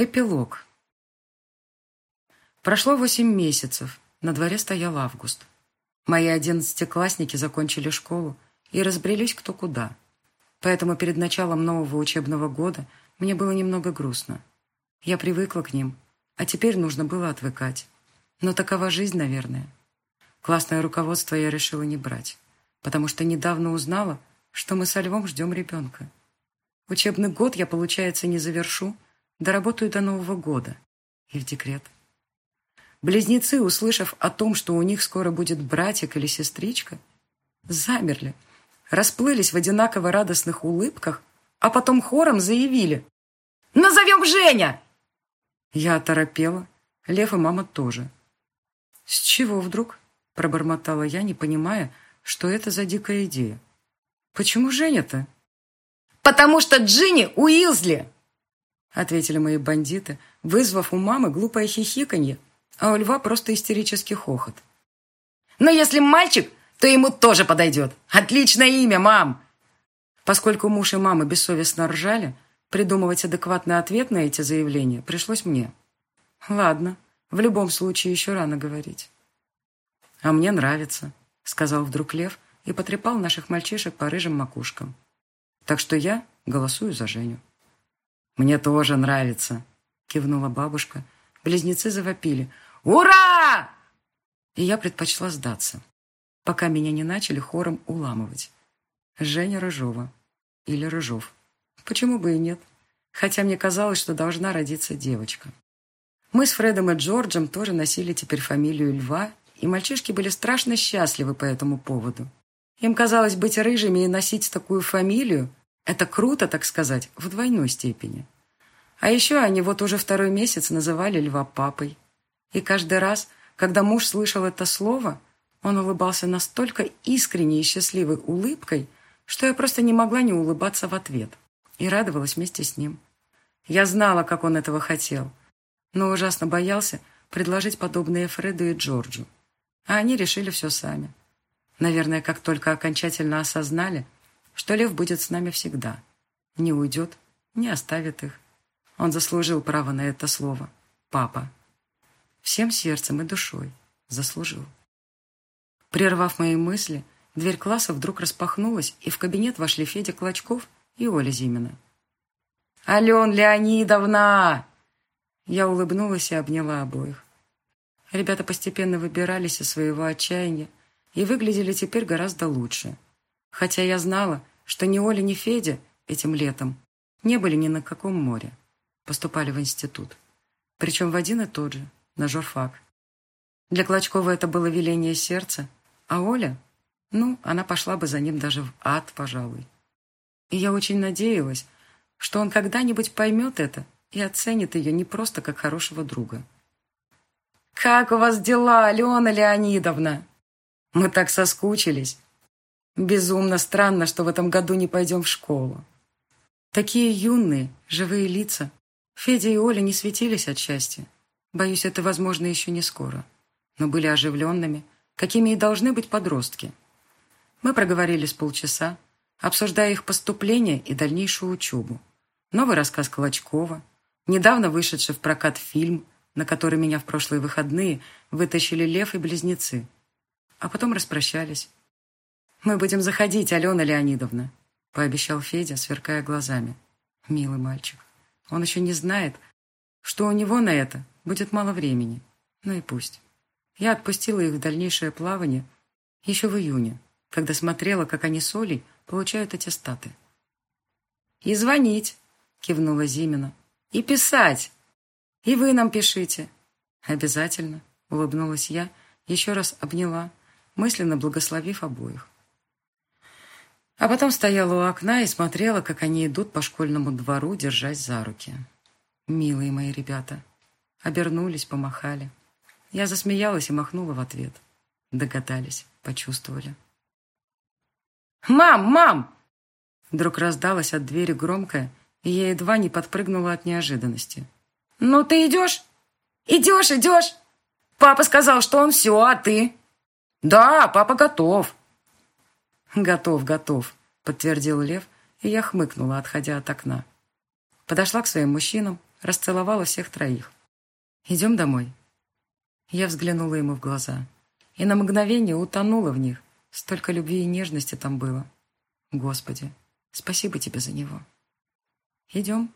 Эпилог. Прошло восемь месяцев. На дворе стоял август. Мои одиннадцатиклассники закончили школу и разбрелись кто куда. Поэтому перед началом нового учебного года мне было немного грустно. Я привыкла к ним, а теперь нужно было отвыкать. Но такова жизнь, наверное. Классное руководство я решила не брать, потому что недавно узнала, что мы со Львом ждем ребенка. Учебный год я, получается, не завершу, Доработаю до Нового года. И в декрет. Близнецы, услышав о том, что у них скоро будет братик или сестричка, замерли, расплылись в одинаково радостных улыбках, а потом хором заявили «Назовем Женя!» Я оторопела, Лев и мама тоже. «С чего вдруг?» – пробормотала я, не понимая, что это за дикая идея. «Почему Женя-то?» «Потому что Джинни Уилзли!» Ответили мои бандиты, вызвав у мамы глупое хихиканье, а у льва просто истерический хохот. «Но если мальчик, то ему тоже подойдет. Отличное имя, мам!» Поскольку муж и мама бессовестно ржали, придумывать адекватный ответ на эти заявления пришлось мне. «Ладно, в любом случае еще рано говорить». «А мне нравится», — сказал вдруг Лев и потрепал наших мальчишек по рыжим макушкам. «Так что я голосую за Женю». «Мне тоже нравится», — кивнула бабушка. Близнецы завопили. «Ура!» И я предпочла сдаться, пока меня не начали хором уламывать. Женя Рыжова. Или Рыжов. Почему бы и нет? Хотя мне казалось, что должна родиться девочка. Мы с Фредом и Джорджем тоже носили теперь фамилию Льва, и мальчишки были страшно счастливы по этому поводу. Им казалось быть рыжими и носить такую фамилию это круто, так сказать, в двойной степени. А еще они вот уже второй месяц называли льва папой. И каждый раз, когда муж слышал это слово, он улыбался настолько искренней и счастливой улыбкой, что я просто не могла не улыбаться в ответ и радовалась вместе с ним. Я знала, как он этого хотел, но ужасно боялся предложить подобное Фреду и Джорджу. А они решили все сами. Наверное, как только окончательно осознали – что лев будет с нами всегда. Не уйдет, не оставит их. Он заслужил право на это слово. Папа. Всем сердцем и душой. Заслужил. Прервав мои мысли, дверь класса вдруг распахнулась, и в кабинет вошли Федя Клочков и Оля Зимина. «Ален Леонидовна!» Я улыбнулась и обняла обоих. Ребята постепенно выбирались из своего отчаяния и выглядели теперь гораздо лучше. Хотя я знала, что ни Оля, ни Федя этим летом не были ни на каком море. Поступали в институт. Причем в один и тот же, на журфак. Для Клочкова это было веление сердца, а Оля, ну, она пошла бы за ним даже в ад, пожалуй. И я очень надеялась, что он когда-нибудь поймет это и оценит ее не просто как хорошего друга. «Как у вас дела, Алена Леонидовна?» «Мы так соскучились. Безумно странно, что в этом году не пойдем в школу. Такие юные, живые лица. Федя и Оля не светились от счастья. Боюсь, это возможно еще не скоро. Но были оживленными, какими и должны быть подростки. Мы проговорили с полчаса, обсуждая их поступление и дальнейшую учебу. Новый рассказ Колочкова, недавно вышедший в прокат фильм, на который меня в прошлые выходные вытащили Лев и Близнецы. А потом распрощались. «Мы будем заходить, Алена Леонидовна», — пообещал Федя, сверкая глазами. «Милый мальчик. Он еще не знает, что у него на это будет мало времени. Ну и пусть. Я отпустила их в дальнейшее плавание еще в июне, когда смотрела, как они с Олей получают аттестаты. «И звонить», — кивнула Зимина. «И писать. И вы нам пишите». «Обязательно», — улыбнулась я, еще раз обняла, мысленно благословив обоих. А потом стояла у окна и смотрела, как они идут по школьному двору, держась за руки. Милые мои ребята. Обернулись, помахали. Я засмеялась и махнула в ответ. Догадались, почувствовали. «Мам! Мам!» Вдруг раздалась от двери громкая, и я едва не подпрыгнула от неожиданности. «Ну ты идешь? Идешь, идешь! Папа сказал, что он все, а ты?» «Да, папа готов!» «Готов, готов», — подтвердил Лев, и я хмыкнула, отходя от окна. Подошла к своим мужчинам, расцеловала всех троих. «Идем домой?» Я взглянула ему в глаза и на мгновение утонула в них. Столько любви и нежности там было. Господи, спасибо тебе за него. «Идем?»